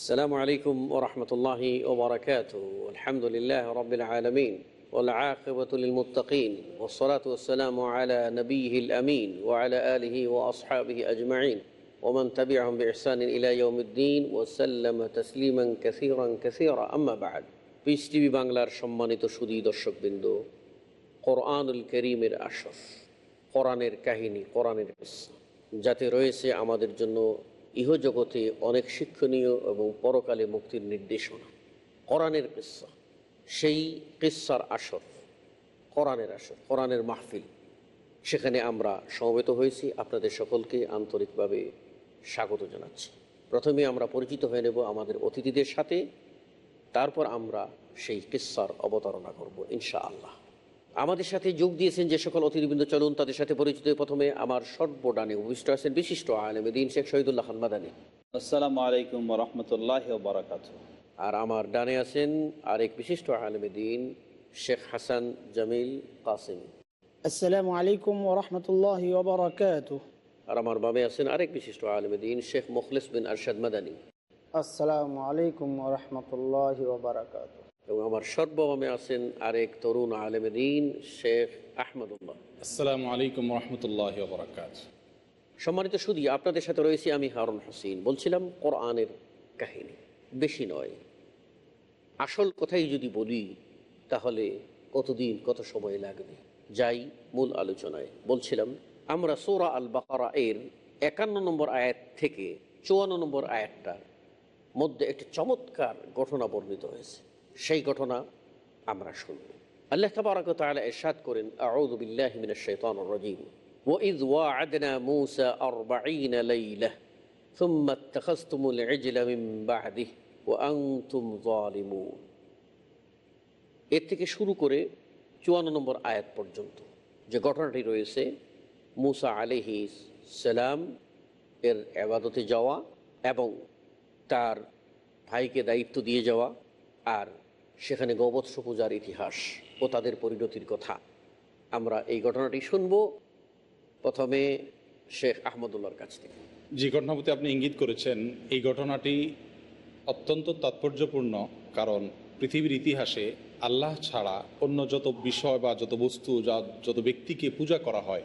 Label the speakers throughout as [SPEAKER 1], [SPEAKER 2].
[SPEAKER 1] السلام عليكم ورحمة الله وبركاته الحمد لله رب العالمين والعاقبة للمتقين والصلاة والسلام على نبيه الأمين وعلى آله وأصحابه أجمعين ومن تبعهم بإحسان إلى يوم الدين وسلم تسليما كثيرا كثيرا أما بعد piece TV বাংলার সম্মানিত সুদী দর্শকবৃন্দ কোরআনুল করিমের আশফ কোরআনের কাহিনী কোরআনের কিস্সা যাতে রয়েছে আমাদের জন্য ইহজগতে অনেক শিক্ষণীয় এবং পরকালে মুক্তির নির্দেশনা। কোরআনের কিস্সা। সেই কিস্সার আসর, কোরআনের আসর, কোরআনের মাহফিল। সেখানে আমরা সমবেত হয়েছি। আপনাদের সকলকে আন্তরিকভাবে স্বাগত জানাচ্ছি। প্রথমে আমরা পরিচিত হয়ে নেব আমাদের অতিথিদের সাথে। তারপর আমরা সেই কিস্সার অবতারণা করব ইনশা আল্লাহ আমাদের সাথে যোগ দিয়েছেন যে সকল অতিথিবৃন্দ চলুন তাদের সাথে পরিচিত প্রথমে আমার সর্বডানে উপবিষ্ট আছেন বিশিষ্ট আলম দিন শেখ শহীদুল্লাহ মাদানী।
[SPEAKER 2] আসসালামু আলাইকুম রহমতুল্লাহ বারাকাত
[SPEAKER 1] আর আমার ডানে আছেন আরেক বিশিষ্ট আলমদীন শেখ হাসান জামিল কাসিম।
[SPEAKER 3] আসসালামু আলাইকুম রহমতুল্লাহ বারাকাত
[SPEAKER 1] আর আমার বামে আছেন আরেক বিশিষ্ট আলম শেখ মুখলিস বিন আরশাদ মাদানী।
[SPEAKER 3] আসসালামু আলাইকুম রহমতুল্লাহ বারাকাত
[SPEAKER 1] এবং আমার সর্ববামে আছেন আরেক তরুণ আলমদিন শেখ আহমদুল্লাহ।
[SPEAKER 4] আসসালামু আলাইকুম রহমতুল্লাহ বরাকাত।
[SPEAKER 1] সম্মানিত সুদী আপনাদের সাথে রয়েছি আমি হারুন হোসেন। বলছিলাম কোরআনের কাহিনী বেশি নয়। আসল কথাই যদি বলি তাহলে কতদিন কত সময় লাগবে? যাই মূল আলোচনায় বলছিলাম আমরা সোরা আল বাকারা এর একান্ন নম্বর আয়াত থেকে চুয়ান্ন নম্বর আয়াতটার মধ্যে একটি চমৎকার ঘটনা বর্ণিত হয়েছে। সেই ঘটনা আমরা শুনব। আল্লাহ তবরক তালা এরশাদ করেন আউদুবিল্লাহ মিন শৈতান রজিম। وإذ وعدنا موسى أربعين ليلة ثم اتخذتم العجل من بعده وأنتم ظالمون এর থেকে শুরু করে চুয়ান্ন নম্বর আয়াত পর্যন্ত যে ঘটনাটি রয়েছে, মুসা আলাইহি সালাম এর আবাদতে যাওয়া এবং তার ভাইকে দায়িত্ব দিয়ে যাওয়া আর সেখানে গোবৎস পূজার ইতিহাস ও তাদের পরিণতির কথা। আমরা এই ঘটনাটি শুনব প্রথমে শেখ আহমদুল্লাহর কাছ থেকে।
[SPEAKER 4] যে ঘটনার প্রতি আপনি ইঙ্গিত করেছেন, এই ঘটনাটি অত্যন্ত তাৎপর্যপূর্ণ কারণ পৃথিবীর ইতিহাসে আল্লাহ ছাড়া অন্য যত বিষয় বা যত বস্তু যা যত ব্যক্তিকে পূজা করা হয়,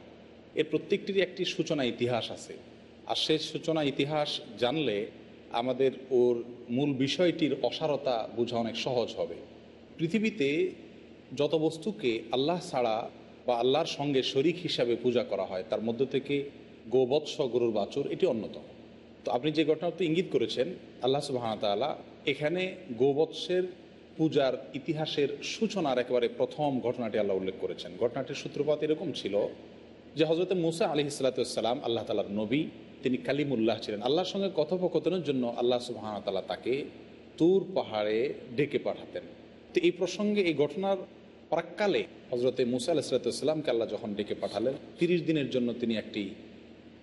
[SPEAKER 4] এর প্রত্যেকটিরই একটি সূচনা ইতিহাস আছে। আর সেই সূচনা ইতিহাস জানলে আমাদের ওর মূল বিষয়টির অসারতা বোঝা অনেক সহজ হবে। পৃথিবীতে যত বস্তুকে আল্লাহ ছাড়া বা আল্লাহর সঙ্গে শরিক হিসাবে পূজা করা হয়, তার মধ্য থেকে গোবৎস গরুর বাছুর, এটি অন্যতম। তো আপনি যে ঘটনাটি ইঙ্গিত করেছেন, আল্লাহ সুবাহতাল্লাহ এখানে গোবৎসের পূজার ইতিহাসের সূচনার একেবারে প্রথম ঘটনাটি আল্লাহ উল্লেখ করেছেন। ঘটনাটির সূত্রপাত এরকম ছিল যে হজরত মুসা আলি ইসলাতাম আল্লাহ তালার নবী তিনি কালিমুল্লাহ ছিলেন। আল্লাহর সঙ্গে কথোপকথনের জন্য আল্লাহ সুবাহতাল্লাহ তাকে তুর পাহাড়ে ডেকে পাঠাতেন। তো এই প্রসঙ্গে এই ঘটনার প্রাককালে হজরতে মুসা আলাহিসাল্লামকে আল্লাহ যখন ডেকে পাঠালেন তিরিশ দিনের জন্য তিনি একটি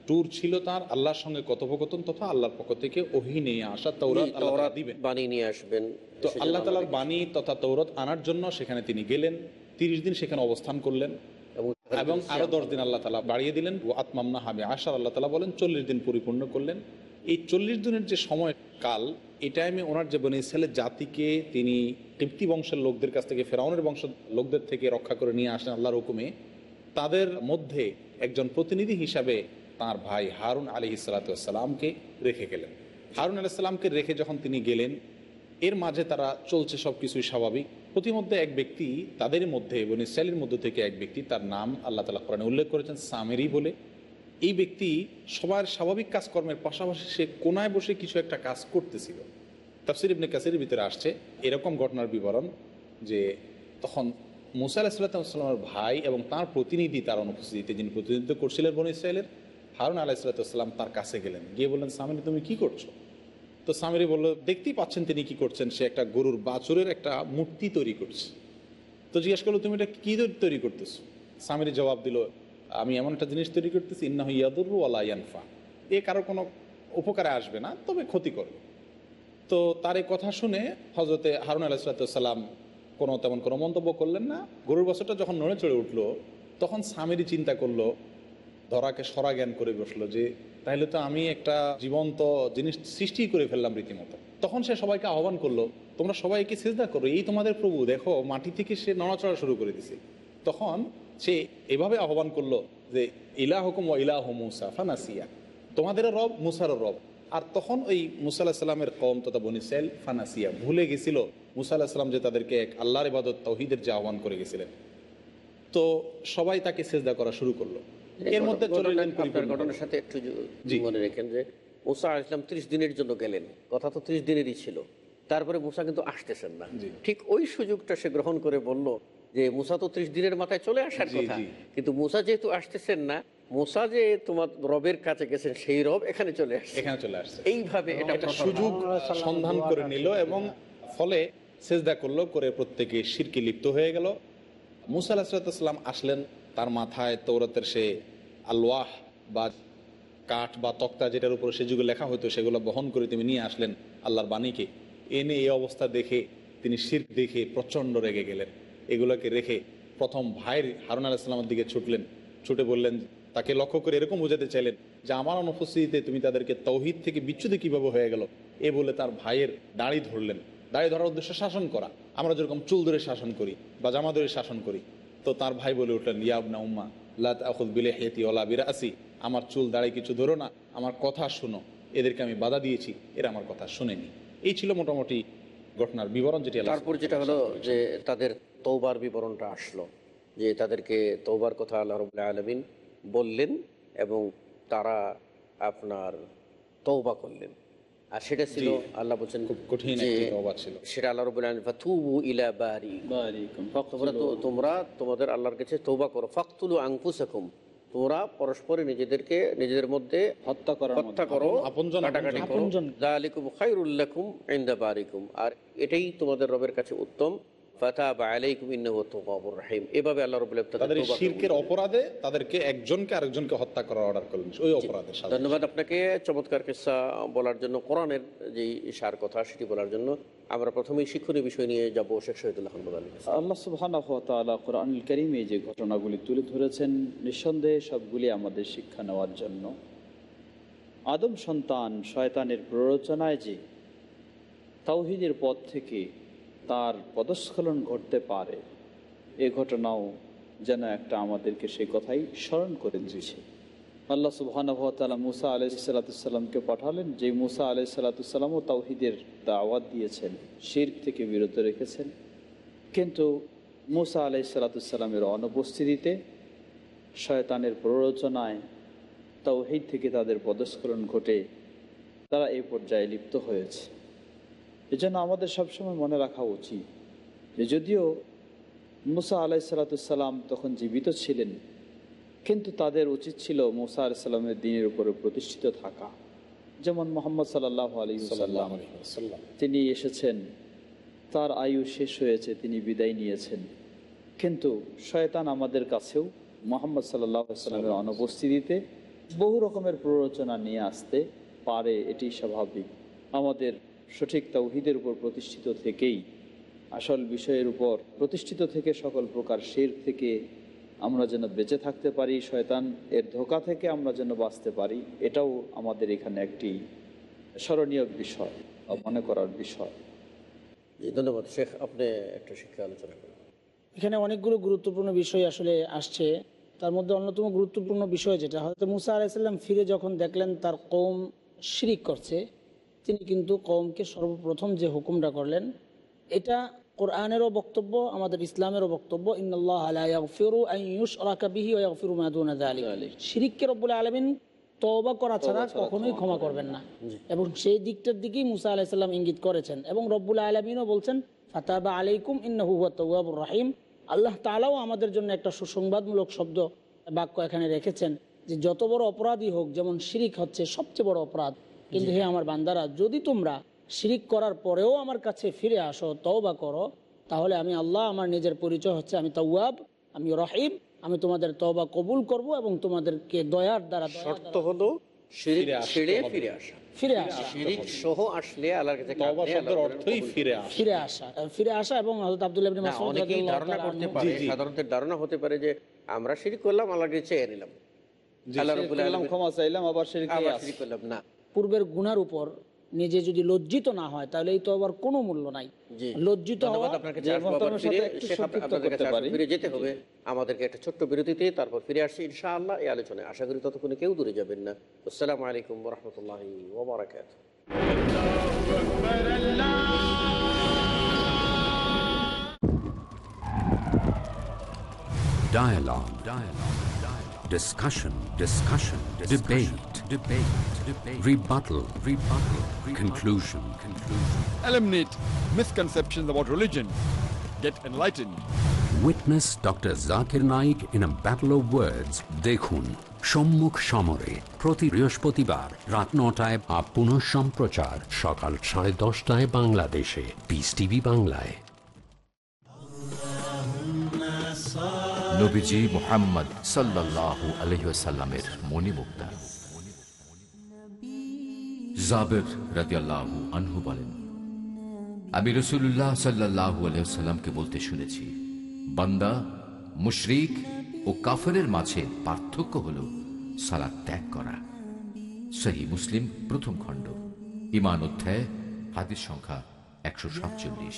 [SPEAKER 4] ট্যুর ছিল তার। আল্লাহর সঙ্গে কথোপকথন তথা আল্লাহর পক্ষ থেকে ওহি নিয়ে আসা তৌরাত আল্লাহ দিবেন।
[SPEAKER 1] বানিয়ে নিয়ে আসবেন
[SPEAKER 4] তো আল্লাহ তালার বাণী তথা তৌরত আনার জন্য সেখানে তিনি গেলেন তিরিশ দিন সেখানে অবস্থান করলেন।
[SPEAKER 1] এবং
[SPEAKER 4] আরও দশ দিন আল্লাহ তালা বাড়িয়ে দিলেন ও আত্মামনা হাবে আশার আল্লাহ তালা বলেন চল্লিশ দিন পরিপূর্ণ করলেন। এই চল্লিশ দিনের যে সময় কাল এই টাইমে ওনার যে বনে ইসরায়েলের জাতিকে তিনি কৃপ্তি বংশের লোকদের কাছ থেকে ফেরাউনের বংশ লোকদের থেকে রক্ষা করে নিয়ে আসেন আল্লাহর হুকুমে তাদের মধ্যে একজন প্রতিনিধি হিসাবে তার ভাই হারুন আলী ইসালাতামকে রেখে গেলেন। হারুন আলাইসাল্লামকে রেখে যখন তিনি গেলেন এর মাঝে তারা চলছে সব কিছুই স্বাভাবিক। প্রতিমধ্যে এক ব্যক্তি তাদের মধ্যে এবং ইসরায়েলের মধ্য থেকে এক ব্যক্তি, তার নাম আল্লাহ তালা কোরআনে উল্লেখ করেছেন, সামেরি বলে। এই ব্যক্তি সবার স্বাভাবিক কাজকর্মের পাশাপাশি সে কোনায় বসে কিছু একটা কাজ করতেছিল। তাফসির ইবনে কাসির ভিতরে আসছে এরকম ঘটনার বিবরণ যে তখন মুসা আলাহিসাল্লামের ভাই এবং তার প্রতিনিধি তার অনুপস্থিতিতে যিনি প্রতিনিধিত্ব করছিলেন বন ইসরায়েলের হারুন আলাহিসাল্লাম তার কাছে গেলেন। গিয়ে বললেন সামিনী তুমি কি করছ? তো সামিরি বলল, দেখতেই পাচ্ছেন তিনি কি করছেন। সে একটা গরুর বাছুরের একটা মূর্তি তৈরি করছে। তো জিজ্ঞেস করল, তুমি এটা কী তৈরি করতেছো? সামিরি জবাব দিল, আমি এমন একটা জিনিস তৈরি করতেছি ইন্না ইয়াদুরু আলা ইয়ানফা। এ কারও কোনো উপকারে আসবে না, তবে ক্ষতি করবে। তো তার এই কথা শুনে হজরতে হারুন আলাহিসাল্লাম কোনো তেমন কোনো মন্তব্য করলেন না। গরুর বছরটা যখন নড়ে চড়ে উঠল, তখন স্বামীরই চিন্তা করল ধরাকে সরা জ্ঞান করে বসল যে তাহলে তো আমি একটা জীবন্ত জিনিস সৃষ্টি করে ফেললাম রীতিমতো। তখন সে সবাইকে আহ্বান করল, তোমরা সবাইকে চেষ্টা করো, এই তোমাদের প্রভু। দেখো, মাটি থেকে সে নড়াচড়া শুরু করে দিছে। তখন সে এভাবে আহ্বান করল যে ইলা হুকুম ও ইলাহ মুসা, ফানাসিয়া। তোমাদেরও রব, মুসারও রব। আর তখন ওই মুসা আল্লাহ সাল্লামের কম তথা বনিসাইল ফানাসিয়া ভুলে গেছিল, মুসা আল্লাহ সাল্লাম যে তাদেরকে এক আল্লাহর ইবাদত, তহিদের যে আহ্বান করে গেছিলেন। তো সবাই তাকে সেজদা করা শুরু করল। এর মধ্যে
[SPEAKER 1] আপনার ঘটনার সাথে একটু মনে রেখেন যে মুসা ইসলাম ত্রিশ দিনের জন্য গেলেন। কথা তো ত্রিশ দিনেরই ছিল। তারপরে মুসা কিন্তু আসতেছেন না। ঠিক ওই সুযোগটা সে গ্রহণ করে বলল যে মুসা তো ত্রিশ দিনের মাথায় চলে আসার কথা। কিন্তু মুসা যেহেতু আসতেছেন না মুসা যে তোমার রবের কাছে গেছেন সেই রব এখানে চলে আসছে।
[SPEAKER 4] এখানে চলে আসছে।
[SPEAKER 1] এইভাবে এটা
[SPEAKER 4] একটা সুযোগ সন্ধান করে নিল এবং ফলে সেজদা করল করে প্রত্যেকে শিরকে লিপ্ত হয়ে গেল। মুসা আলাহিসাল্লাম আসলেন তার মাথায় তৌরাতের সে আলওয়াহ বা কাঠ বা তক্তা যেটার উপরে সে যুগে লেখা হতো, সেগুলো বহন করে তিনি নিয়ে আসলেন আল্লাহর বাণীকে। এনে এই অবস্থা দেখে তিনি শির দেখে প্রচণ্ড রেগে গেলেন। এগুলোকে রেখে প্রথম ভাইয়ের হারুন আলাহিসাল্লামের দিকে ছুটলেন। ছুটে বললেন, তাকে লক্ষ্য করে এরকম বোঝাতে চাইলেন যে, আমার অনুপস্থিতিতে তুমি তাদেরকে তৌহিদ থেকে বিচ্যুতি কীভাবে হয়ে গেল? এ বলে তার ভাইয়ের দাড়ি ধরলেন। দাড়ি ধরার উদ্দেশ্যে শাসন করা। আমরা যেরকম চুল ধরে শাসন করি বা জামা ধরে শাসন করি তো তার ভাই বলে উঠলেন ইয়াবনা উম্মা লাত আখুদ বিলে হেতি ওলা বিরাসি, আমার চুল দাড়ি কিছু ধরো না, আমার কথা শোনো, এদেরকে আমি বাধা দিয়েছি, এরা আমার কথা শুনেনি। এই ছিল মোটামুটি ঘটনার বিবরণ যেটি
[SPEAKER 1] তারপর যেটা হলো যে তাদের তৌবার বিবরণটা আসলো, যে তাদেরকে তৌবার কথা আল্লাহ রবুল্লাহ আলমিন বললেন এবং তারা আপনার তৌবা করলেন। আর সেটা ছিল আল্লাহ বলছেন
[SPEAKER 4] খুব কঠিন ছিল।
[SPEAKER 1] সেটা আল্লাহ ফাতুবু ইলা বারি। তোমরা তো তোমরা তোমাদের আল্লাহর কাছে তৌবা করো। ফাকতুলু আংফুসাকুম তোমরা পরস্পরে নিজেদেরকে নিজেদের মধ্যে
[SPEAKER 2] হত্যা করো
[SPEAKER 1] হত্যা করো কাটাকাটি ইনদা বারিকুম। আর এটাই তোমাদের রবের কাছে উত্তম। ফাতাবা আলাইকুম ইন্নাহু তাওয়াবুর রহিম। এভাবে আল্লাহ রাব্বুল আলামিন
[SPEAKER 4] তাদের শিরকের অপরাধে তাদেরকে একজনকে আরেকজনকে হত্যা করার অর্ডার করলেন ওই অপরাধে
[SPEAKER 1] ধন্যবাদ আপনাকে। চমৎকার বলার জন্য কোরআনের যে সার কথা সেটি বলার জন্য আমরা প্রথমেই শিক্ষণীয় বিষয় নিয়ে যাব শেখ শহীদুল্লাহ আহমদ
[SPEAKER 2] আল্লাহ সুবহানাহু ওয়া তাআলা কোরআনুল কারীমে যে ঘটনাগুলি তুলে ধরেছেন নিঃসন্দেহে সবগুলি আমাদের শিক্ষা নেওয়ার জন্য। আদম সন্তান শয়তানের প্ররোচনায় যে তাওহীদের পথ থেকে তার পদস্খলন ঘটতে পারে। এ ঘটনাও যেন একটা আমাদেরকে সেই কথাই স্মরণ করে দিয়েছে। আল্লাহ সুবহানাহু ওয়া মুসা আলাইহিস সালাতুসাল্লামকে পাঠালেন, যে মুসা আলাইহিস সালাতুসাল্লামও তাওহীদের দাওয়াত দিয়েছেন শির থেকে বিরত রেখেছেন। কিন্তু মুসা আলাই সালাতুসাল্লামের অনুপস্থিতিতে শয়তানের প্ররোচনায় তাওহিদ থেকে তাদের পদস্খলন ঘটে, তারা এই পর্যায়ে লিপ্ত হয়েছে। এজন্য আমাদের সবসময় মনে রাখা উচিত যে যদিও মুসা আলাই সালাতুসাল্লাম তখন জীবিত ছিলেন কিন্তু তাদের উচিত ছিল মুসা আলাইসাল্লামের দিনের উপরে প্রতিষ্ঠিত থাকা। যেমন মোহাম্মদ সাল্লাহ আলী সাল্লাম
[SPEAKER 4] সাল্লাম
[SPEAKER 2] তিনি এসেছেন তার আয়ু শেষ হয়েছে তিনি বিদায় নিয়েছেন। কিন্তু শয়তান আমাদের কাছেও মোহাম্মদ সাল্লাহ সাল্লামের অনুপস্থিতিতে বহু রকমের প্ররোচনা নিয়ে আসতে পারে এটি স্বাভাবিক। আমাদের সঠিক তৌহিদের উপর প্রতিষ্ঠিত থেকেই আসল বিষয়ের উপর প্রতিষ্ঠিত থেকে সকল প্রকার শের থেকে আমরা যেন বেঁচে থাকতে পারি শয়তান এর ধোকা থেকে আমরা যেন বাঁচতে পারি এটাও আমাদের এখানে একটি স্মরণীয় বিষয় বা মনে করার বিষয়।
[SPEAKER 1] ধন্যবাদ। শেখ আপনি একটা শিক্ষা আলোচনা করুন।
[SPEAKER 3] এখানে অনেকগুলো গুরুত্বপূর্ণ বিষয় আসলে আসছে। তার মধ্যে অন্যতম গুরুত্বপূর্ণ বিষয় যেটা হয়তো মুসা আলাইসাল্লাম ফিরে যখন দেখলেন তার কম শিরিক করছে তিনি কিন্তু কমকে সর্বপ্রথম যে হুকুমটা করলেন এটা কোরআনেরও বক্তব্য আমাদের ইসলামেরও বক্তব্য শিরিককে রব্বুল আলামিন তওবা করা ছাড়া কখনোই ক্ষমা করবেন না। এবং সেই দিকটার দিকেই মুসা আলাইহিস সালাম ইঙ্গিত করেছেন এবং রব্বুল আলামিনও বলছেন ফাতাবা আলাইকুম তাওয়াবুর রাহিম। আল্লাহ তাআলাও আমাদের জন্য একটা সুসংবাদমূলক শব্দ বাক্য এখানে রেখেছেন যে যত বড় অপরাধী হোক যেমন শিরিক হচ্ছে সবচেয়ে বড় অপরাধ কিন্তু হে আমার বান্দারা যদি তোমরা শিরিক করার পরেও আমার কাছে ফিরে আসো তওবা করো তাহলে আমি আল্লাহ আমার নিজের পরিচয় হচ্ছে আমি তাওয়াব আমি রহিম আমি তোমাদের তওবা কবুল করব এবং তোমাদেরকে দয়ার দ্বারা
[SPEAKER 1] শর্ত হলো
[SPEAKER 4] ফিরে আসতে
[SPEAKER 1] ছেড়ে
[SPEAKER 4] হবে।
[SPEAKER 1] ফিরে আসা।
[SPEAKER 3] ফিরে আসা।
[SPEAKER 1] সহ আসলে আল্লাহর কাছে
[SPEAKER 4] তওবা
[SPEAKER 1] কাঁদলে
[SPEAKER 4] শব্দের
[SPEAKER 1] আল্লাহ
[SPEAKER 4] অর্থই ফিরে আসা।
[SPEAKER 3] ফিরে আসা। ফিরে আসা এবং হযরত আব্দুল্লাহ ইবনে মাসউদ
[SPEAKER 1] অনেকেই ধারণা করতে পারে
[SPEAKER 4] জি, জি।
[SPEAKER 1] সাধারণত ধারণা হতে পারে যে আমরা শিরিক করলাম আল্লাহর কাছে চেয়ে নিলাম। আল্লাহ রাব্বুল আলামিন
[SPEAKER 2] ক্ষমা চাইলাম আবার সেদিকে
[SPEAKER 1] আবার শিরিক করলাম না।
[SPEAKER 3] পূর্বের গুনার উপর নিজে যদি লজ্জিত না হয় তাহলে এই তো আবার কোনো মূল্য নাই লজ্জিত
[SPEAKER 1] ফিরে যেতে হবে আমাদেরকে একটা ছোট্ট বিরতিতে তারপর ফিরে আসছি ইনশাআল্লাহ এই আলোচনায় আশা করি ততক্ষণে কেউ দূরে যাবেন না আসসালামু আলাইকুম রহমতুল্লাহি ওবরাকাত
[SPEAKER 5] Dialogue. Dialogue. Dialogue. Discussion. Discussion. Debate. Debate. Debate. Rebuttal. Rebuttal. Conclusion. Conclusion.
[SPEAKER 6] eliminate misconceptions about religion, get enlightened.
[SPEAKER 5] Witness Dr. Zakir Naik in a battle of words. দেখুন সম্মুখ সমরে প্রতি বৃহস্পতিবার রাত নটায় আপ পুনঃ সম্প্রচার সকাল সাড়ে দশটায় বাংলাদেশে পিস টিভি বাংলায়
[SPEAKER 7] নবীজি মোহাম্মদ সাল্লাল্লাহু আলহিসাল্লামের মণিমুক্তা জাবের রাজিয়াল্লাহ আনহু বলেন, আমি রসুল্লাহ সাল্লাহ আলহামকে বলতে শুনেছি, বান্দা, মুশরিক ও কাফেরের মাঝে পার্থক্য হল সালাদ ত্যাগ করা। সহি মুসলিম প্রথম খণ্ড ইমান অধ্যায়, হাদিস সংখ্যা একশো সাতচল্লিশ।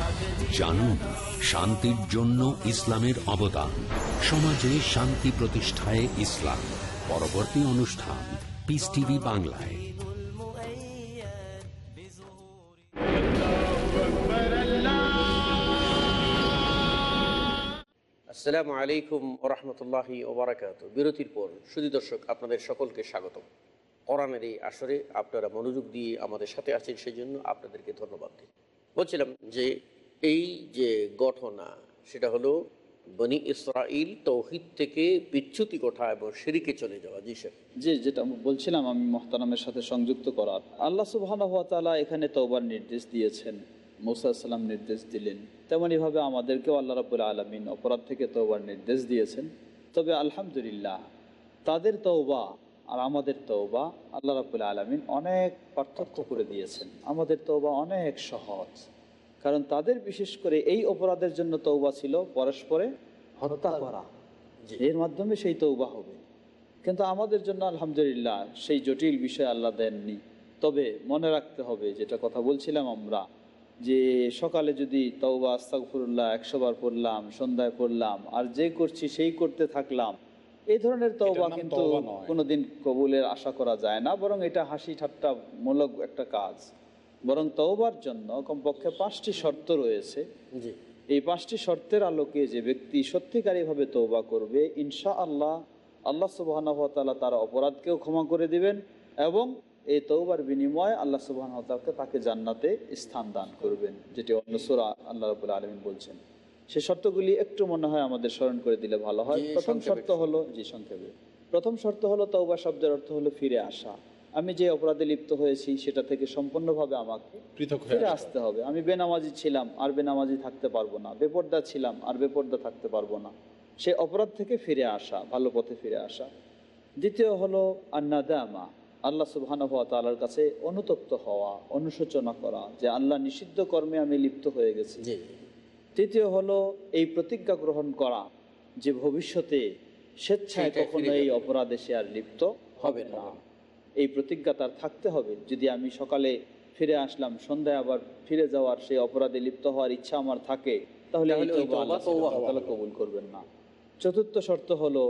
[SPEAKER 5] জানুন শান্তির জন্য ইসলামের অবদান। সমাজে শান্তি প্রতিষ্ঠায় ইসলাম। পরবর্তী অনুষ্ঠান পিস টিভি বাংলায়।
[SPEAKER 1] আসসালামু আলাইকুম রহমতুল্লাহি ওবরাকাত বিরতির পর সুদী দর্শক, আপনাদের সকলকে স্বাগত কোরআনের এই আসরে আপনারা মনোযোগ দিয়ে আমাদের সাথে আছেন সেই জন্য আপনাদেরকে ধন্যবাদ দিই। বলছিলাম যে এই যে ঘটনা সেটা হলো বনি ইসরাইল তৌহিদ থেকে বিচ্যুতি ঘটা এবং সিরিকে চলে যাওয়া, জি স্যার
[SPEAKER 2] যে যেটা বলছিলাম, আমি মহতারামের সাথে সংযুক্ত করার। আল্লাহ সুবাহ এখানে তওবার নির্দেশ দিয়েছেন, মৌসা সাল্লাম নির্দেশ দিলেন। তেমনইভাবে আমাদেরকেও আল্লাহ রাবুল আলমিন অপরাধ থেকে তওবার নির্দেশ দিয়েছেন। তবে আলহামদুলিল্লাহ, তাদের তওবা আর আমাদের তওবা আল্লাহ রাবুল আলমিন অনেক পার্থক্য করে দিয়েছেন। আমাদের তওবা অনেক সহজ। কারণ তাদের বিশেষ করে এই অপরাধের জন্য তওবা ছিল পরস্পরে হত্যা করা। এর মাধ্যমে সেই তৌবা হবে। কিন্তু আমাদের জন্য আলহামদুলিল্লাহ সেই জটিল বিষয় আল্লাহ দেননি। তবে মনে রাখতে হবে যেটা কথা বলছিলাম আমরা যে সকালে যদি তৌবা আস্তাগফিরুল্লাহ একশো বার পড়লাম সন্ধ্যায় পড়লাম আর যে করছি সেই করতে থাকলাম এই ধরনের তৌবা কিন্তু
[SPEAKER 4] তওবা নয়।
[SPEAKER 2] কোনোদিন কবুলের আশা করা যায় না বরং এটা হাসি ঠাট্টা মূলক একটা কাজ। বরং তওবার জন্য কমপক্ষে পাঁচটি শর্ত রয়েছে। এই পাঁচটি শর্তের আলোকে যে ব্যক্তি সত্যিকারীভাবে তৌবা করবে ইনশা আল্লাহ আল্লাহ সুবাহানহতালা তার অপরাধকেও ক্ষমা করে দিবেন এবং এই তৌবার বিনিময়ে আল্লাহ সুবাহতালকে তাকে জান্নাতে স্থান দান করবেন যেটি অন্য সুরা আল্লাহ রবুল্লা আলমিন বলছেন। সে শর্তগুলি একটু মনে হয় আমাদের স্মরণ করে দিলে ভালো হয়। প্রথম শর্ত হলো জি সংক্ষেপে। প্রথম শর্ত হলো তৌবা শব্দের অর্থ হলো ফিরে আসা। আমি যে অপরাধে লিপ্ত হয়েছি সেটা থেকে সম্পূর্ণভাবে আমাকে
[SPEAKER 4] পৃথক
[SPEAKER 2] ফিরে আসতে হবে। আমি বেনামাজি ছিলাম আর বেনামাজি থাকতে পারব না। বেপর্দা ছিলাম আর বেপর্দা থাকতে পারব না। সে অপরাধ থেকে ফিরে আসা ভালো পথে ফিরে আসা। দ্বিতীয় হলো আন্নাদামা আল্লাহ সুবহানাহু হওয়া তালার কাছে অনুতপ্ত হওয়া অনুশোচনা করা যে আল্লাহ নিষিদ্ধ কর্মে আমি লিপ্ত হয়ে গেছি। তৃতীয় হলো এই প্রতিজ্ঞা গ্রহণ করা যে ভবিষ্যতে স্বেচ্ছায় কখনো এই অপরাধে সে আর লিপ্ত
[SPEAKER 1] হবে না।
[SPEAKER 2] এই প্রতিজ্ঞা তার থাকতে হবে। যদি আমি সকালে ফিরে আসলাম সন্ধ্যায় আবার ফিরে যাওয়ার সেই অপরাধে লিপ্ত হওয়ার ইচ্ছা আমার থাকে তাহলে কবুল করবেন না। চতুর্থ শর্ত হলো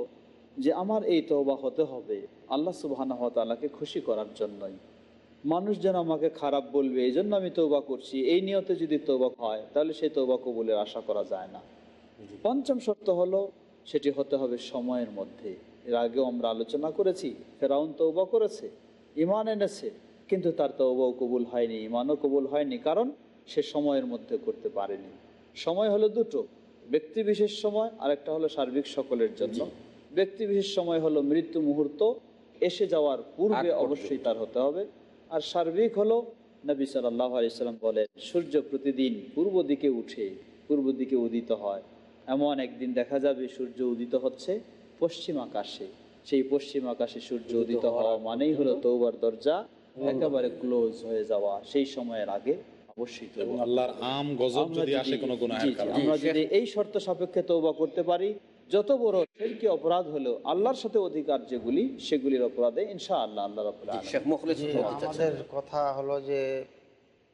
[SPEAKER 2] যে আমার এই তওবা হতে হবে আল্লাহ সুবহানাহু ওয়া তাআলাকে খুশি করার জন্যই। মানুষ যেন আমাকে খারাপ বলবে এই জন্য আমি তৌবা করছি এই নিয়তে যদি তৌবা হয় তাহলে সেই তৌবা কবুলের আশা করা যায় না। পঞ্চম শর্ত হলো সেটি হতে হবে সময়ের মধ্যে। এর আগেও আমরা আলোচনা করেছি ফেরাউন তৌবা করেছে ইমান এনেছে কিন্তু তার তৌবাও কবুল হয়নি ইমানও কবুল হয়নি কারণ সে সময়ের মধ্যে করতে পারেনি। সময় হলো দুটো ব্যক্তি বিশেষ সময় আরেকটা হলো সার্বিক সকলের জন্য। ব্যক্তি বিশেষ সময় হলো মৃত্যু মুহূর্ত এসে যাওয়ার পূর্বে অবশ্যই তার হতে হবে। আর সার্বিক হলো নবী সাল্লাহ আলিয়াল্লাম বলেন সূর্য প্রতিদিন পূর্ব দিকে উঠে পূর্ব দিকে উদিত হয়। এমন একদিন দেখা যাবে সূর্য উদিত হচ্ছে পশ্চিম আকাশে সেই পশ্চিম আকাশে সূর্য উদিত হওয়া মানেই হলো তৌবার দরজা একেবারে ক্লোজ হয়ে যাওয়া। সেই সময়ের আগে অবশ্যই
[SPEAKER 4] আল্লাহর আম গজব যদি
[SPEAKER 2] যদি-
[SPEAKER 4] আসে কোনো গুনাহের কারণে।
[SPEAKER 2] আমরা যদি এই শর্ত সাপেক্ষে তৌবা করতে পারি যত বড় কি অপরাধ হলো আল্লাহর সাথে অধিকার যেগুলি সেগুলির অপরাধে আল্লাহ।
[SPEAKER 8] আমাদের কথা হলো যে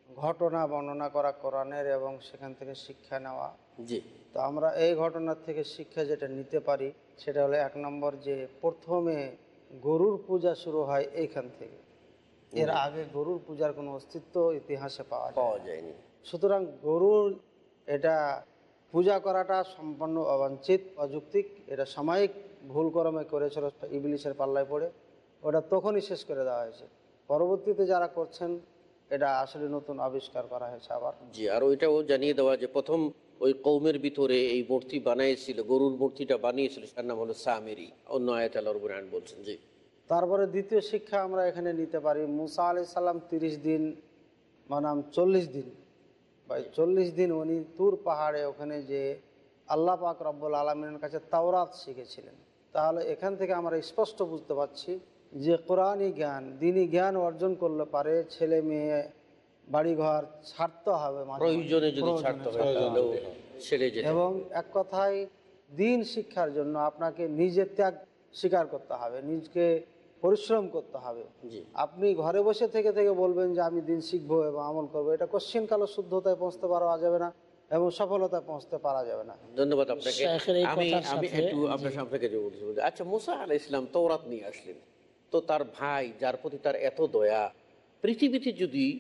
[SPEAKER 8] ঘটনা বর্ণনা করা কোরআনের এবং সেখান থেকে শিক্ষা নেওয়া।
[SPEAKER 1] জি।
[SPEAKER 8] তো আমরা এই ঘটনার থেকে শিক্ষা যেটা নিতে পারি সেটা হলো এক নম্বর যে প্রথমে গরুর পূজা শুরু হয় এইখান থেকে। এর আগে গরুর পূজার কোনো অস্তিত্ব ইতিহাসে পাওয়া
[SPEAKER 1] পাওয়া যায়নি।
[SPEAKER 8] সুতরাং গরুর এটা পূজা করাটা সম্পূর্ণ অবাঞ্ছিত অযৌক্তিক এটা সাময়িক ভুল করমে করেছিল ইবলিশের পাল্লায় পড়ে ওটা তখনই শেষ করে দেওয়া হয়েছে। পরবর্তীতে যারা করছেন এটা আসলে নতুন আবিষ্কার করা হয়েছে আবার।
[SPEAKER 1] জি আর ওইটাও জানিয়ে দেওয়া যে প্রথম ওই কৌমের ভিতরে এই মূর্তি বানিয়েছিল গরুর মূর্তিটা বানিয়েছিল, তার নাম হলো সামেরি। অন্য আয়াত আল্লাহ বলছেন, জি।
[SPEAKER 8] তারপরে দ্বিতীয় শিক্ষা আমরা এখানে নিতে পারি, মুসা আলি সাল্লাম তিরিশ দিন, মানাম চল্লিশ দিন। বা চল্লিশ দিন উনি তুর পাহাড়ে ওখানে যে আল্লাহ পাক রব্বুল আলমিনের কাছে তাওরাত শিখেছিলেন। তাহলে এখান থেকে আমরা স্পষ্ট বুঝতে পারছি যে কোরআনই জ্ঞান, দিনই জ্ঞান অর্জন করলে পারে ছেলে মেয়ে বাড়িঘর ছাড়তে হবে।
[SPEAKER 1] প্রয়োজনে যদি ছাড়তে হয় তাহলেও
[SPEAKER 8] হবে।
[SPEAKER 1] ছেড়ে যেতে
[SPEAKER 8] এবং এক কথায় দিন শিক্ষার জন্য আপনাকে নিজের ত্যাগ স্বীকার করতে হবে নিজকে পরিশ্রম করতে হবে। আপনি ঘরে বসে থেকে থেকে বলবেন যে আমি দিন শিখব এবং আমল করব। এটা কোশ্চিন কালো শুদ্ধতায় পৌঁছতে পারা যাবে না এবং সফলতায় পৌঁছতে পারা যাবে না।
[SPEAKER 1] ধন্যবাদ আপনাকে। আমি আমি একটু আপনার আপনাকে যে বলতে বলতে- আচ্ছা মুসা আল ইসলাম তৌরাত নিয়ে আসলেন। তো তার ভাই যার প্রতি তার এত দয়া পৃথিবীতে যদি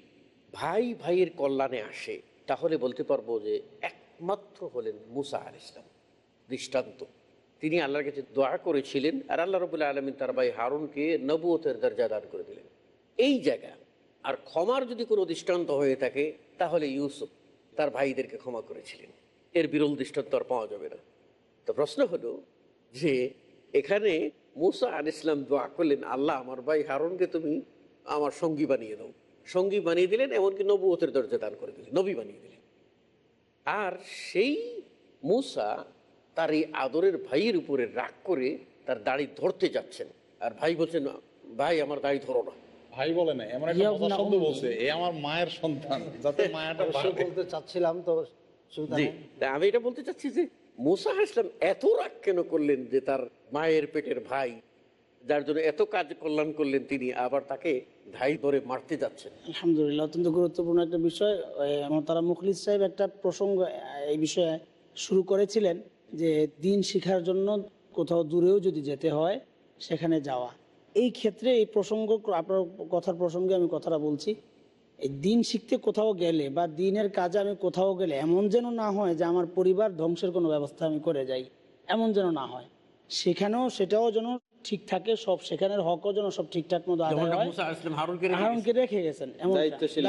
[SPEAKER 1] ভাই ভাইয়ের কল্যাণে আসে, তাহলে বলতে পারব যে একমাত্র হলেন মুসা আল ইসলাম দৃষ্টান্ত। তিনি আল্লাহর কাছে দোয়া করেছিলেন আর আল্লাহ রবুল্লাহ আলমিন তার ভাই হারুনকে নবুয়তের দরজা দান করে দিলেন। এই জায়গা, আর ক্ষমার যদি কোনো দৃষ্টান্ত হয়ে থাকে, তাহলে ইউসুফ তার ভাইদেরকে ক্ষমা করেছিলেন। এর বিরল দৃষ্টান্ত আর পাওয়া যাবে না। তো প্রশ্ন হলো যে, এখানে মুসা আল ইসলাম দোয়া করলেন, আল্লাহ আমার ভাই হারুনকে তুমি আমার সঙ্গী বানিয়ে দাও। সঙ্গী বানিয়ে দিলেন এমনকি নবুয়তের দরজা দান করে দিলেন নবী বানিয়ে দিলেন। আর সেই মুসা তার এই আদরের ভাইয়ের উপরে রাগ করে তার দাড়ি ধরতে যাচ্ছেন। আর ভাই বলছেন ভাই আমার দাড়ি ধরো না।
[SPEAKER 4] ভাই বলে না এমন একটা মজার শব্দ বলছে এ আমার মায়ের সন্তান যাতে মায়াটা
[SPEAKER 8] বলতে চাচ্ছিলাম তো
[SPEAKER 1] আমি এটা বলতে চাচ্ছি যে মুসা ইসলাম এত রাগ কেন করলেন যে তার মায়ের পেটের ভাই যার জন্য এত কাজ কল্যাণ করলেন তিনি, আবার তাকে ধাই ধরে মারতে যাচ্ছেন।
[SPEAKER 3] আলহামদুলিল্লাহ, অত্যন্ত গুরুত্বপূর্ণ একটা বিষয়। তারা মুখলিস সাহেব একটা প্রসঙ্গ এই বিষয়ে শুরু করেছিলেন যে দিন শিখার জন্য কোথাও দূরেও যদি যেতে হয়, সেখানে যাওয়া। এই ক্ষেত্রে এই প্রসঙ্গ, আপনার কথার প্রসঙ্গে আমি কথাটা বলছি। এই দিন শিখতে কোথাও গেলে বা দিনের কাজে আমি কোথাও গেলে এমন যেন না হয় যে আমার পরিবার ধ্বংসের কোনো ব্যবস্থা আমি করে যাই। এমন যেন না হয়। সেখানেও সেটাও যেন ঠিক থাকে সব সেখানের হকও যেন সব ঠিকঠাক মতো আদায় হয়।
[SPEAKER 1] হারুনকে রেখে
[SPEAKER 3] গেছেন এমন
[SPEAKER 2] দায়িত্বশীল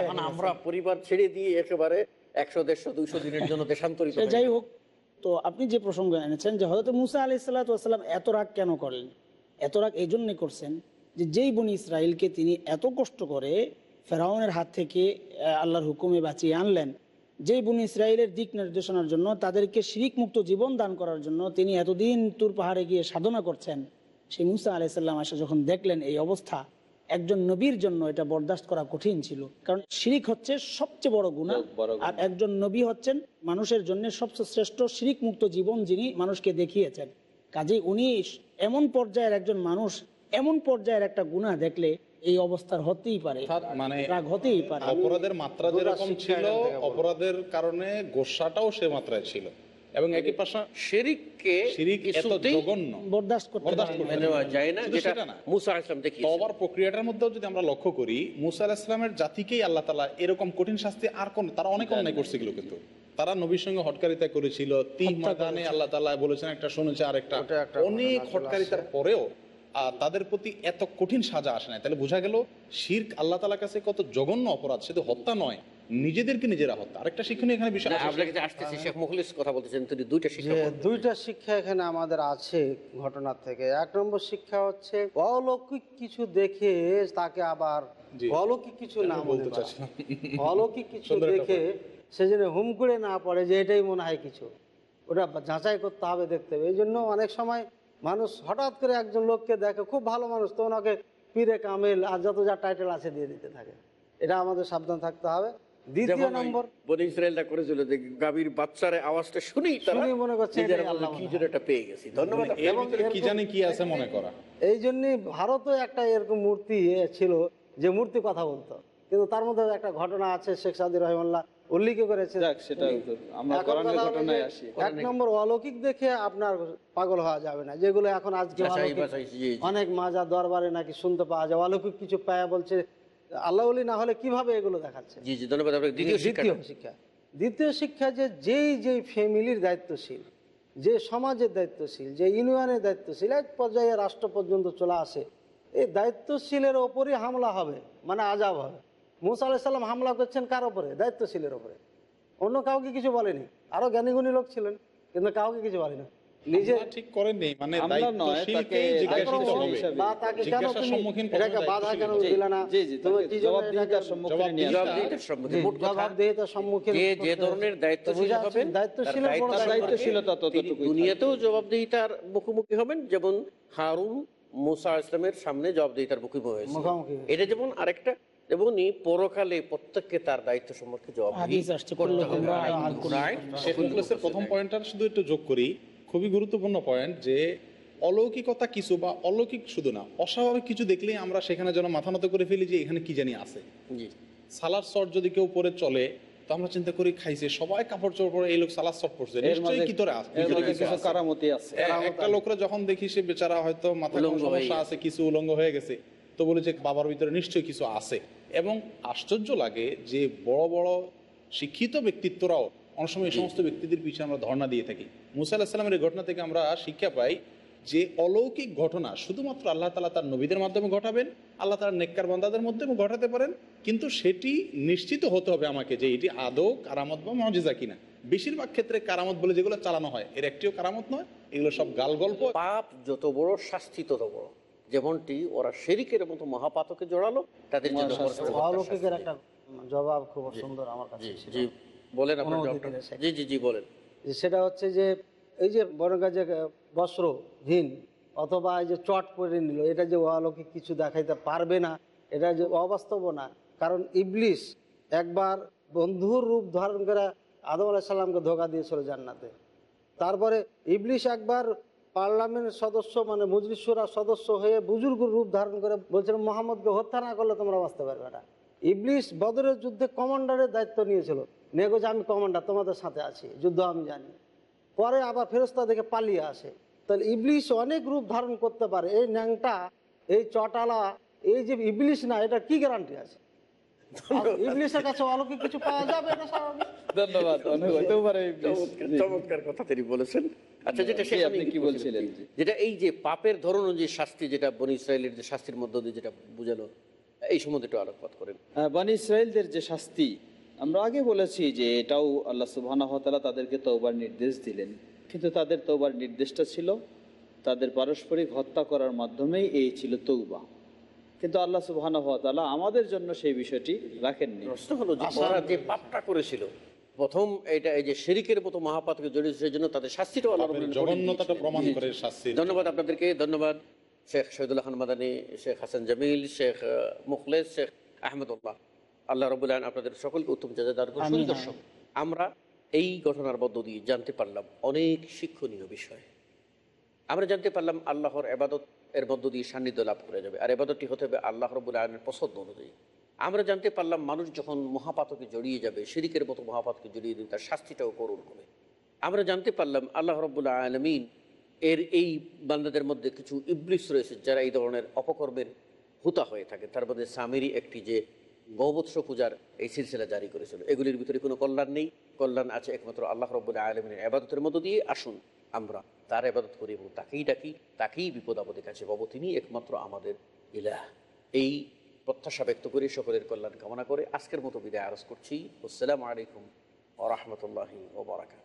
[SPEAKER 1] এখন আমরা পরিবার ছেড়ে দিয়ে একেবারে একশো দেড়শো দুইশো দিনের জন্য দেশান্তরিত
[SPEAKER 3] যাই হোক তো আপনি যে প্রসঙ্গ এনেছেন যে হয়তো মুসা আলি সাল্লাতাম এত রাগ কেন করলেন এত রাগ এই জন্যে করছেন যে যেই বনি ইসরায়েলকে তিনি এত কষ্ট করে ফেরাউনের হাত থেকে আল্লাহর হুকুমে বাঁচিয়ে আনলেন যেই বনি ইসরায়েলের দিক নির্দেশনার জন্য তাদেরকে শিরিক মুক্ত জীবন দান করার জন্য তিনি এতদিন তুর পাহাড়ে গিয়ে সাধনা করছেন সেই মুসা আলাইসাল্লাম আসে যখন দেখলেন এই অবস্থা একজন নবীর জন্য এটা বরদাস্ত করা কঠিন ছিল। কারণ শিরিক হচ্ছে সবচেয়ে বড় গুণা আর একজন নবী হচ্ছেন মানুষের জন্য সবচেয়ে শ্রেষ্ঠ শিরিক মুক্ত জীবন যিনি মানুষকে দেখিয়েছেন। কাজেই উনি এমন পর্যায়ের একজন মানুষ এমন পর্যায়ের একটা গুণা দেখলে এই অবস্থার হতেই পারে।
[SPEAKER 4] মানে
[SPEAKER 3] রাগ হতেই পারে।
[SPEAKER 4] অপরাধের মাত্রা যেরকম ছিল। অপরাধের কারণে গোসাটাও সে মাত্রায় ছিল। এবং একই পাশা
[SPEAKER 1] শিরিককে
[SPEAKER 4] শিরিক এত জঘন্য।
[SPEAKER 3] বরদাস্ত করতে
[SPEAKER 4] বরদাস্ত করতে
[SPEAKER 1] যায় না যেটা মুসা ইসলাম দেখি
[SPEAKER 4] তবার প্রক্রিয়াটার মধ্যেও যদি আমরা লক্ষ্য করি মুসা ইসলামের জাতিকেই আল্লাহ তালা এরকম কঠিন শাস্তি আর কোন তারা অনেক অন্যায় করছিল কিন্তু। তারা নবীর সঙ্গে হটকারিতা করেছিল তিন ময়দানে আল্লাহ তালা বলেছেন একটা শুনেছে আর একটা। অনেক হটকারিতার পরেও তাদের প্রতি এত কঠিন সাজা আসে না তাহলে বোঝা গেল শির্ক আল্লাহ তালার কাছে কত জঘন্য অপরাধ শুধু হত্যা নয় নিজেদেরকে নিজেরা হত্যা। আরেকটা শিক্ষণীয় এখানে বিষয়
[SPEAKER 1] আপনার কাছে আসতেছি শেখ মুখলিস কথা বলতেছেন তিনি দুইটা শিক্ষা
[SPEAKER 8] দুইটা শিক্ষা এখানে আমাদের আছে ঘটনার থেকে। এক নম্বর শিক্ষা হচ্ছে অলৌকিক কিছু দেখে তাকে আবার অলৌকিক কিছু না
[SPEAKER 4] বলতে।
[SPEAKER 8] অলৌকিক কিছু দেখে সে যেন হুম করে না পড়ে যে এটাই মনে হয় কিছু। ওটা যাচাই করতে হবে দেখতে হবে। এই জন্য অনেক সময় মানুষ হঠাৎ করে একজন লোককে দেখে খুব ভালো মানুষ তো ওনাকে পীরে কামেল আর যত যা টাইটেল আছে দিয়ে দিতে থাকে। এটা আমাদের সাবধান থাকতে হবে। দ্বিতীয় নম্বর
[SPEAKER 1] বনি ইসরায়েলটা করেছিল যে গাভীর বাচ্চার আওয়াজটা শুনেই তারা
[SPEAKER 8] মনে করছে
[SPEAKER 1] নিজেরা
[SPEAKER 8] আল্লাহ
[SPEAKER 1] কি যেন একটা পেয়ে গেছি। ধন্যবাদ
[SPEAKER 8] এবং
[SPEAKER 4] কি জানি কি আছে মনে করা।
[SPEAKER 8] এই জন্যই ভারতে একটা এরকম মূর্তি ছিল যে মূর্তি কথা বলতো। কিন্তু তার মধ্যে একটা ঘটনা আছে শেখ সাদি রহমাল্লাহ। উল্লেখ করেছে এক নম্বর অলৌকিক দেখে আপনার পাগল হওয়া যাবে না যেগুলো এখন আজকে। অনেক মাজা দরবারে নাকি শুনতে পাওয়া যায় অলৌকিক কিছু পায়া বলছে আল্লাহ না হলে কীভাবে এগুলো দেখাচ্ছে?
[SPEAKER 1] দ্বিতীয় শিক্ষা।
[SPEAKER 8] দ্বিতীয় শিক্ষা যে যেই যেই ফ্যামিলির দায়িত্বশীল যে সমাজের দায়িত্বশীল যে ইউনিয়নের দায়িত্বশীল এক পর্যায়ে রাষ্ট্র পর্যন্ত চলে আসে এই দায়িত্বশীলের ওপরই হামলা হবে মানে আজাব হবে। মুসা আলাহিসাল্লাম হামলা করছেন কার ওপরে দায়িত্বশীলের ওপরে অন্য কাউকে কিছু বলেনি। আরও জ্ঞানীগুণী লোক ছিলেন কিন্তু কাউকে কিছু বলেনি। নিজে
[SPEAKER 4] মানে
[SPEAKER 8] বাধা কেন। না?
[SPEAKER 1] যে। ধরনের
[SPEAKER 2] দায়িত্বশীলতা
[SPEAKER 1] দুনিয়াতেও জবাবদিহিতার মুখোমুখি হবেন যেমন হারুন মুসা ইসলামের সামনে জবাবদিহিতার মুখোমুখি হয়েছে।
[SPEAKER 8] মুখোমুখি হয়েছে।
[SPEAKER 1] এটা যেমন আরেকটা তেমনি পরকালে প্রত্যেককে তার দায়িত্ব সম্পর্কে
[SPEAKER 4] মুখলেসের প্রথম পয়েন্টটা শুধু একটু যোগ করি। খুবই গুরুত্বপূর্ণ পয়েন্ট যে অলৌকিকতা কিছু বা অলৌকিক শুধু না অস্বাভাবিক কিছু দেখলেই আমরা সেখানে যেন মাথা নত করে ফেলি যে এখানে কি জানি আছে। সালার শট যদি কেউ পরে চলে তো আমরা চিন্তা করি খাইছে সবাই কাপড় চোপড় পরে এই লোক সালার শট পড়ছে নিশ্চয়ই কি তোরে।
[SPEAKER 2] কারামতি আছে
[SPEAKER 4] একটা লোকরা যখন দেখি সে বেচারা হয়তো মাথা সমস্যা আছে কিছু উলঙ্গ হয়ে গেছে তো বলে যে বাবার ভিতরে নিশ্চয়ই কিছু আছে। এবং আশ্চর্য লাগে যে বড় বড় শিক্ষিত ব্যক্তিত্বরাও অনেক সময় এই সমস্ত ব্যক্তিদের পিছনে আমরা ধর্ণা দিয়ে থাকি। মুসা আলাহিসাল্লামের এই ঘটনা থেকে আমরা শিক্ষা পাই যে অলৌকিক ঘটনা শুধুমাত্র আল্লাহ তালা তার নবীদের মাধ্যমে ঘটাবেন আল্লাহ তার নেককার বান্দাদের মাধ্যমে ঘটাতে পারেন কিন্তু সেটি নিশ্চিত হতে হবে আমাকে যে এটি আদৌ কারামত বা মজিজা কিনা। বেশিরভাগ ক্ষেত্রে কারামত বলে যেগুলো চালানো হয় এর একটিও কারামত নয় এগুলো সব গাল গল্প
[SPEAKER 1] পাপ যত বড় শাস্তি তত বড়। যেমনটি ওরা শেরিকের মতো মহাপাতকে জড়ালো তাদের জন্য। বড় বড়
[SPEAKER 8] জবাব খুব সুন্দর আমার কাছে
[SPEAKER 1] জি বলেন। জি জি জি বলেন
[SPEAKER 8] যে সেটা হচ্ছে যে এই যে বরঙ্গা যে বস্ত্র ভিন অথবা এই যে চট পরে নিল এটা যে অলৌকিক কিছু দেখাইতে পারবে না এটা যে অবাস্তব না কারণ ইবলিস একবার বন্ধুর রূপ ধারণ করে আদম আলাহিসাল্লামকে ধোকা দিয়েছিল জান্নাতে তারপরে ইবলিশ একবার পার্লামেন্ট সদস্য মানে মজলিসুরা সদস্য হয়ে বুজুর্গর রূপ ধারণ করে বলছিল মোহাম্মদকে হত্যা না করলে তোমরা বাঁচতে পারবে না। ইবলিশ বদরের যুদ্ধে কমান্ডারের দায়িত্ব নিয়েছিল। নেগো যে আমি কমান্ডার, তোমাদের সাথে আছি, যুদ্ধ আমি জানি। পরে আবার ফেরস্তা দেখে পালিয়ে আসে। তাহলে ইবলিশ অনেক রূপ ধারণ করতে পারে। এই ন্যাংটা, এই চটালা, এই যে ইবলিশ না, এটা কি গ্যারান্টি আছে? আর কাছে অলৌকিক কিছু পাওয়া যাবে এটা স্বাভাবিক।
[SPEAKER 2] ধন্যবাদ অনেক হতেও পারে
[SPEAKER 1] চমৎকার চমৎকার কথা তিনি বলেছেন। আচ্ছা যেটা
[SPEAKER 2] জি, আপনি কি বলছিলেন?
[SPEAKER 1] যেটা এই যে পাপের ধরন অনুযায়ী শাস্তি যেটা বনি ইসরায়েলের যে শাস্তির মধ্য দিয়ে যেটা বুঝালো এই সম্বন্ধে একটু আলোকপাত করেন।
[SPEAKER 2] আহ, বানি ইসরায়েলদের যে শাস্তি আমরা আগে বলেছি যে এটাও আল্লাহ সুবহানাহু ওয়া তাদেরকে তওবার নির্দেশ দিলেন। কিন্তু তাদের তওবার নির্দেশটা ছিল তাদের পারস্পরিক হত্যা করার মাধ্যমেই এই ছিল তৌবা কিন্তু আল্লাহ সুবহানাহু ওয়া আমাদের জন্য সেই বিষয়টি রাখেননি।
[SPEAKER 1] প্রশ্ন হলো যে পাপটা করেছিল প্রথম এটা এই যে শেরিকের মতো মহাপাতকে জড়িয়েছে সেই জন্য তাদের শাস্তিটাও আল্লাহ।
[SPEAKER 4] প্রমাণ করে শাস্তি
[SPEAKER 1] ধন্যবাদ আপনাদেরকে ধন্যবাদ শেখ শহীদুল্লাহ খান মাদানী শেখ হাসান জামিল শেখ মুখলেস শেখ আহমদুল্লাহ। আল্লাহ রবুল্লাহ আপনাদের সকলকে উত্তম জাজাদার। দর্শক আমরা এই ঘটনার মধ্য দিয়ে জানতে পারলাম অনেক শিক্ষণীয় বিষয়। আমরা জানতে পারলাম আল্লাহর এবাদত এর মধ্য দিয়ে সান্নিধ্য লাভ করে যাবে। আর এবাদতটি হতে হবে আল্লাহ রবুল আলমের পছন্দ অনুযায়ী। আমরা জানতে পারলাম, মানুষ যখন মহাপাতকে জড়িয়ে যাবে, শিরিকের মতো মহাপাতকে জড়িয়ে দিন তার শাস্তিটাও করুন করে আমরা জানতে পারলাম, আল্লাহ রবুল্লা আলমিন এর এই বান্দাদের মধ্যে কিছু ইবলিস রয়েছে, যারা এই ধরনের অপকর্মের হুতা হয়ে থাকে। তার মধ্যে সামেরি একটি যে গৌবৎস পূজার এই সিলসিলা জারি করেছিল। এগুলির ভিতরে কোনো কল্যাণ নেই। কল্যাণ আছে একমাত্র আল্লাহ রব্বুল্লাহ আলমিনের আবাদতের মধ্য দিয়ে। আসুন আমরা তার আবাদত করি এবং তাকেই ডাকি, তাকেই বিপদ আপদের কাছে পাবো। তিনি একমাত্র আমাদের ইলাহ। এই প্রত্যাশা ব্যক্ত করে সকলের কল্যাণ কামনা করে আজকের মতো বিদায় আরজ করছি। আসসালামু আলাইকুম ও রহমতুল্লাহি ওবরাকাত